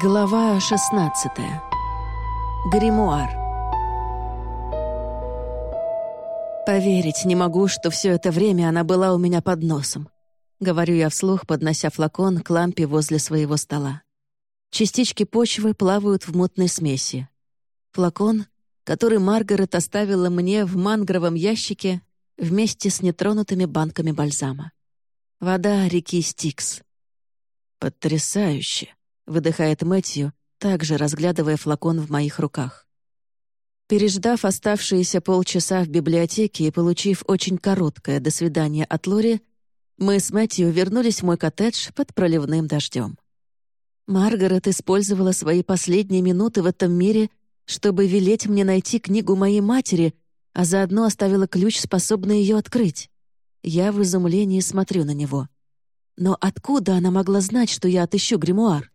Глава 16. Гримуар. Поверить не могу, что все это время она была у меня под носом. Говорю я вслух, поднося флакон к лампе возле своего стола. Частички почвы плавают в мутной смеси. Флакон, который Маргарет оставила мне в мангровом ящике вместе с нетронутыми банками бальзама. Вода реки Стикс. Потрясающе. — выдыхает Мэтью, также разглядывая флакон в моих руках. Переждав оставшиеся полчаса в библиотеке и получив очень короткое «до свидания» от Лори, мы с Мэтью вернулись в мой коттедж под проливным дождем. Маргарет использовала свои последние минуты в этом мире, чтобы велеть мне найти книгу моей матери, а заодно оставила ключ, способный ее открыть. Я в изумлении смотрю на него. Но откуда она могла знать, что я отыщу гримуар?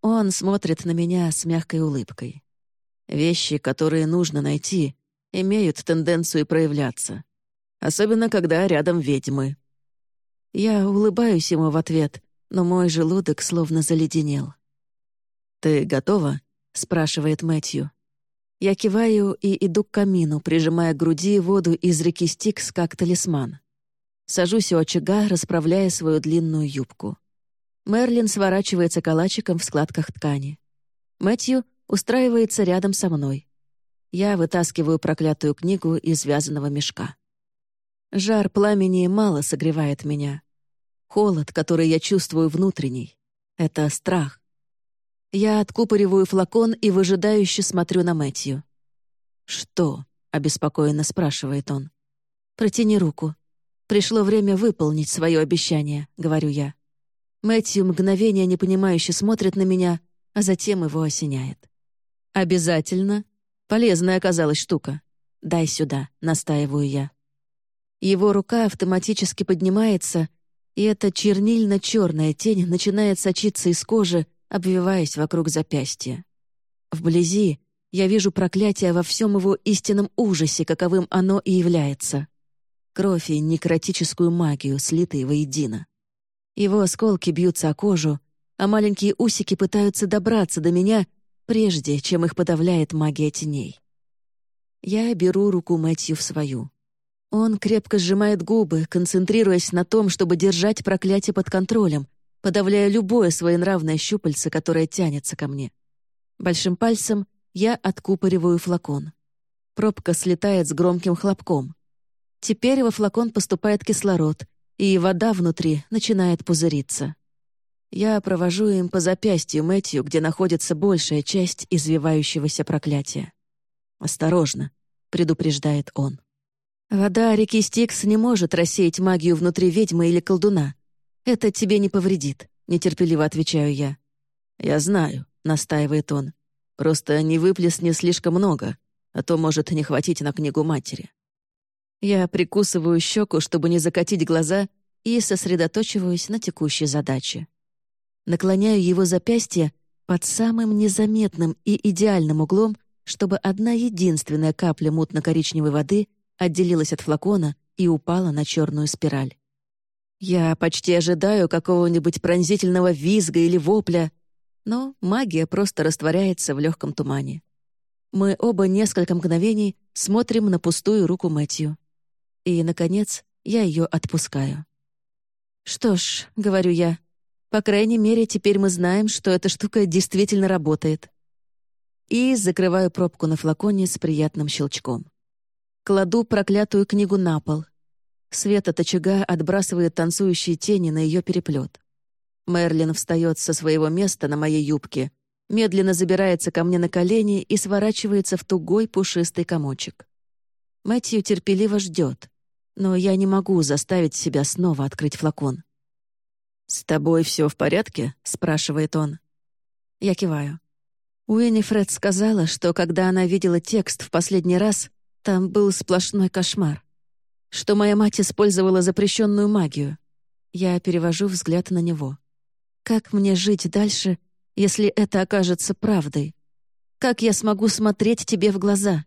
Он смотрит на меня с мягкой улыбкой. Вещи, которые нужно найти, имеют тенденцию проявляться. Особенно, когда рядом ведьмы. Я улыбаюсь ему в ответ, но мой желудок словно заледенел. «Ты готова?» — спрашивает Мэтью. Я киваю и иду к камину, прижимая к груди воду из реки Стикс как талисман. Сажусь у очага, расправляя свою длинную юбку. Мерлин сворачивается калачиком в складках ткани. Мэтью устраивается рядом со мной. Я вытаскиваю проклятую книгу из вязаного мешка. Жар пламени мало согревает меня. Холод, который я чувствую внутренний — это страх. Я откупориваю флакон и выжидающе смотрю на Мэтью. «Что?» — обеспокоенно спрашивает он. «Протяни руку. Пришло время выполнить свое обещание», — говорю я. Мэтью мгновение непонимающе смотрит на меня, а затем его осеняет. «Обязательно. Полезная оказалась штука. Дай сюда», — настаиваю я. Его рука автоматически поднимается, и эта чернильно-черная тень начинает сочиться из кожи, обвиваясь вокруг запястья. Вблизи я вижу проклятие во всем его истинном ужасе, каковым оно и является. Кровь и некротическую магию, слитые воедино. Его осколки бьются о кожу, а маленькие усики пытаются добраться до меня, прежде чем их подавляет магия теней. Я беру руку Мэтью в свою. Он крепко сжимает губы, концентрируясь на том, чтобы держать проклятие под контролем, подавляя любое своенравное щупальце, которое тянется ко мне. Большим пальцем я откупориваю флакон. Пробка слетает с громким хлопком. Теперь во флакон поступает кислород, и вода внутри начинает пузыриться. Я провожу им по запястью Мэтью, где находится большая часть извивающегося проклятия. «Осторожно», — предупреждает он. «Вода реки Стикс не может рассеять магию внутри ведьмы или колдуна. Это тебе не повредит», — нетерпеливо отвечаю я. «Я знаю», — настаивает он. «Просто не выплесни слишком много, а то может не хватить на книгу матери». Я прикусываю щеку, чтобы не закатить глаза, и сосредоточиваюсь на текущей задаче. Наклоняю его запястье под самым незаметным и идеальным углом, чтобы одна единственная капля мутно-коричневой воды отделилась от флакона и упала на черную спираль. Я почти ожидаю какого-нибудь пронзительного визга или вопля, но магия просто растворяется в легком тумане. Мы оба несколько мгновений смотрим на пустую руку Мэтью. И, наконец, я ее отпускаю. «Что ж», — говорю я, — «по крайней мере, теперь мы знаем, что эта штука действительно работает». И закрываю пробку на флаконе с приятным щелчком. Кладу проклятую книгу на пол. Свет от очага отбрасывает танцующие тени на ее переплет. Мерлин встает со своего места на моей юбке, медленно забирается ко мне на колени и сворачивается в тугой пушистый комочек. Мэтью терпеливо ждет но я не могу заставить себя снова открыть флакон. «С тобой все в порядке?» — спрашивает он. Я киваю. Уиннифред сказала, что когда она видела текст в последний раз, там был сплошной кошмар. Что моя мать использовала запрещенную магию. Я перевожу взгляд на него. Как мне жить дальше, если это окажется правдой? Как я смогу смотреть тебе в глаза?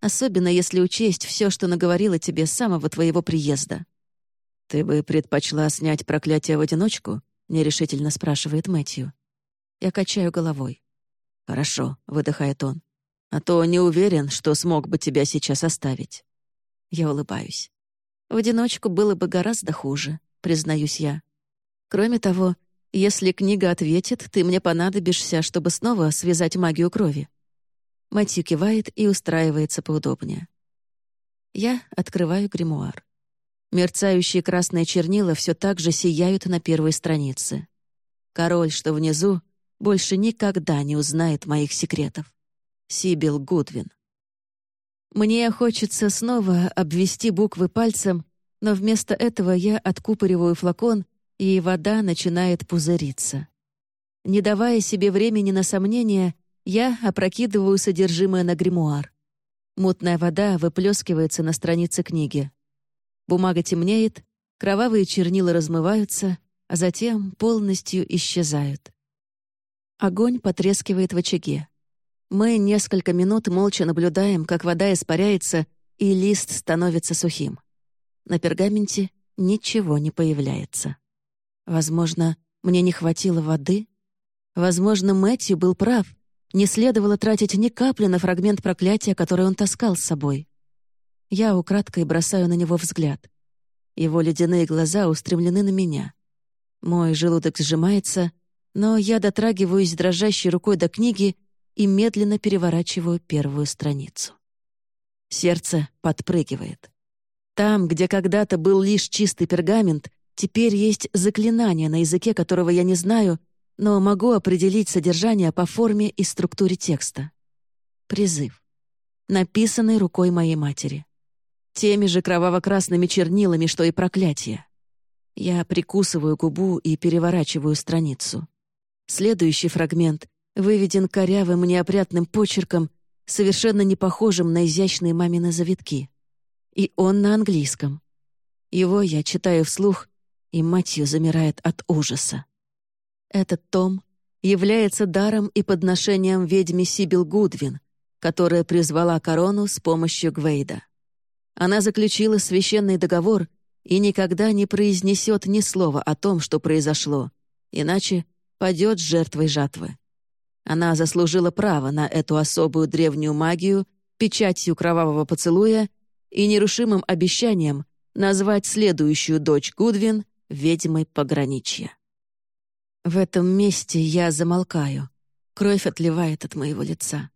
Особенно если учесть все, что наговорила тебе с самого твоего приезда. «Ты бы предпочла снять проклятие в одиночку?» — нерешительно спрашивает Мэтью. Я качаю головой. «Хорошо», — выдыхает он. «А то не уверен, что смог бы тебя сейчас оставить». Я улыбаюсь. В одиночку было бы гораздо хуже, признаюсь я. Кроме того, если книга ответит, ты мне понадобишься, чтобы снова связать магию крови. Мэтью кивает и устраивается поудобнее. Я открываю гримуар. Мерцающие красные чернила все так же сияют на первой странице. Король, что внизу, больше никогда не узнает моих секретов. Сибил Гудвин. Мне хочется снова обвести буквы пальцем, но вместо этого я откупориваю флакон, и вода начинает пузыриться. Не давая себе времени на сомнения, я опрокидываю содержимое на гримуар. Мутная вода выплескивается на странице книги. Бумага темнеет, кровавые чернила размываются, а затем полностью исчезают. Огонь потрескивает в очаге. Мы несколько минут молча наблюдаем, как вода испаряется, и лист становится сухим. На пергаменте ничего не появляется. Возможно, мне не хватило воды? Возможно, Мэтью был прав. Не следовало тратить ни капли на фрагмент проклятия, который он таскал с собой. Я украдкой бросаю на него взгляд. Его ледяные глаза устремлены на меня. Мой желудок сжимается, но я дотрагиваюсь дрожащей рукой до книги и медленно переворачиваю первую страницу. Сердце подпрыгивает. Там, где когда-то был лишь чистый пергамент, теперь есть заклинание на языке, которого я не знаю, но могу определить содержание по форме и структуре текста. Призыв. Написанный рукой моей матери. Теми же кроваво-красными чернилами, что и проклятие. Я прикусываю губу и переворачиваю страницу. Следующий фрагмент выведен корявым неопрятным почерком, совершенно не похожим на изящные мамины завитки. И он на английском. Его я читаю вслух, и матью замирает от ужаса. Этот том является даром и подношением ведьме Сибил Гудвин, которая призвала корону с помощью Гвейда. Она заключила священный договор и никогда не произнесет ни слова о том, что произошло, иначе падет жертвой жатвы. Она заслужила право на эту особую древнюю магию, печатью кровавого поцелуя и нерушимым обещанием назвать следующую дочь Гудвин ведьмой пограничья. В этом месте я замолкаю. Кровь отливает от моего лица.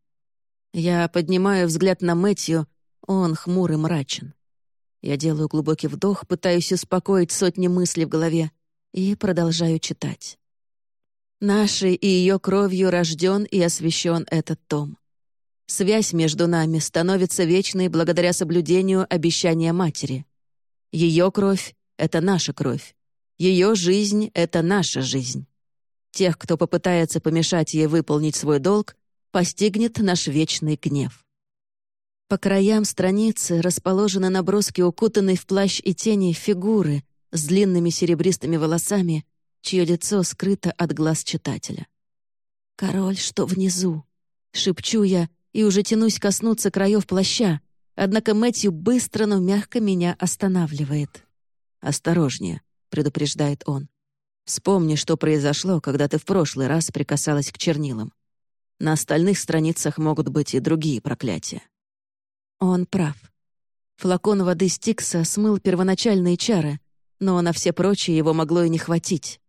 Я поднимаю взгляд на Мэтью, он хмур и мрачен. Я делаю глубокий вдох, пытаюсь успокоить сотни мыслей в голове и продолжаю читать. Нашей и ее кровью рожден и освящен этот том. Связь между нами становится вечной благодаря соблюдению обещания матери. Ее кровь — это наша кровь. Ее жизнь — это наша жизнь. Тех, кто попытается помешать ей выполнить свой долг, постигнет наш вечный гнев. По краям страницы расположены наброски укутанной в плащ и тени фигуры с длинными серебристыми волосами чье лицо скрыто от глаз читателя. «Король, что внизу?» — шепчу я и уже тянусь коснуться краев плаща, однако Мэтью быстро, но мягко меня останавливает. «Осторожнее», — предупреждает он. «Вспомни, что произошло, когда ты в прошлый раз прикасалась к чернилам. На остальных страницах могут быть и другие проклятия». Он прав. Флакон воды Стикса смыл первоначальные чары, но на все прочие его могло и не хватить.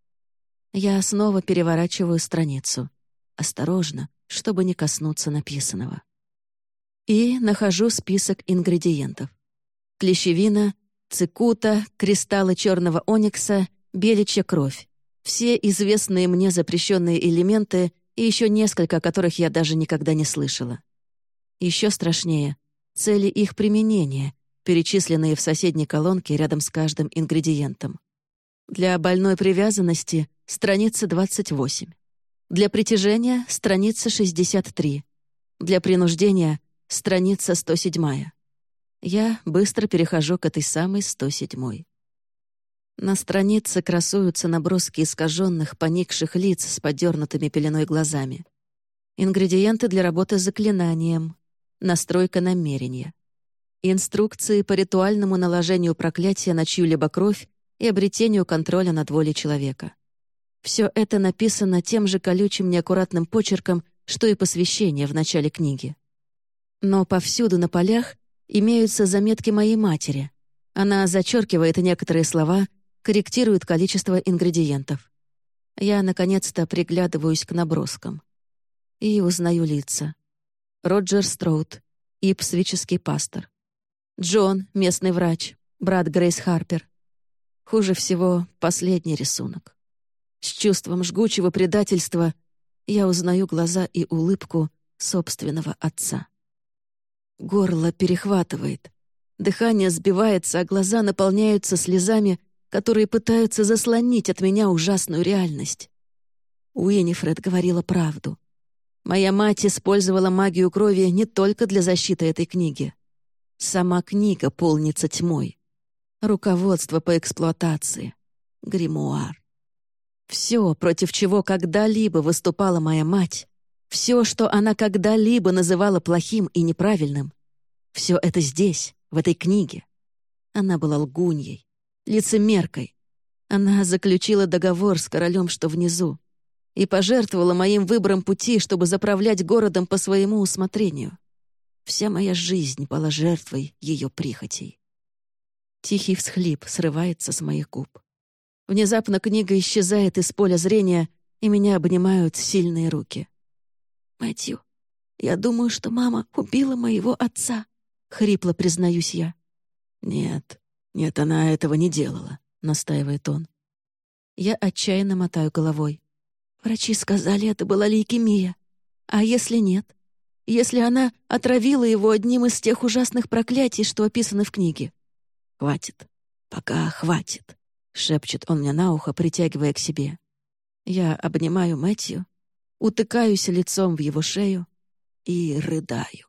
Я снова переворачиваю страницу. Осторожно, чтобы не коснуться написанного. И нахожу список ингредиентов. Клещевина, цикута, кристаллы черного оникса, беличья кровь. Все известные мне запрещенные элементы и еще несколько, о которых я даже никогда не слышала. Еще страшнее — цели их применения, перечисленные в соседней колонке рядом с каждым ингредиентом. Для больной привязанности — страница 28. Для притяжения — страница 63. Для принуждения — страница 107. Я быстро перехожу к этой самой 107. На странице красуются наброски искаженных, поникших лиц с подернутыми пеленой глазами. Ингредиенты для работы с заклинанием. Настройка намерения. Инструкции по ритуальному наложению проклятия на чью-либо кровь и обретению контроля над волей человека. Все это написано тем же колючим неаккуратным почерком, что и посвящение в начале книги. Но повсюду на полях имеются заметки моей матери. Она зачеркивает некоторые слова, корректирует количество ингредиентов. Я, наконец-то, приглядываюсь к наброскам. И узнаю лица. Роджер Строуд, ипсвический пастор. Джон, местный врач, брат Грейс Харпер. Хуже всего последний рисунок. С чувством жгучего предательства я узнаю глаза и улыбку собственного отца. Горло перехватывает. Дыхание сбивается, а глаза наполняются слезами, которые пытаются заслонить от меня ужасную реальность. Уинифред говорила правду. Моя мать использовала магию крови не только для защиты этой книги. Сама книга полнится тьмой. Руководство по эксплуатации. Гримуар. Все, против чего когда-либо выступала моя мать, все, что она когда-либо называла плохим и неправильным, все это здесь, в этой книге. Она была лгуньей, лицемеркой. Она заключила договор с королем, что внизу, и пожертвовала моим выбором пути, чтобы заправлять городом по своему усмотрению. Вся моя жизнь была жертвой ее прихотей. Тихий всхлип срывается с моих губ. Внезапно книга исчезает из поля зрения, и меня обнимают сильные руки. «Мэтью, я думаю, что мама убила моего отца», — хрипло признаюсь я. «Нет, нет, она этого не делала», — настаивает он. Я отчаянно мотаю головой. Врачи сказали, это была лейкемия. А если нет? Если она отравила его одним из тех ужасных проклятий, что описаны в книге? «Хватит. Пока хватит», — шепчет он мне на ухо, притягивая к себе. Я обнимаю Мэтью, утыкаюсь лицом в его шею и рыдаю.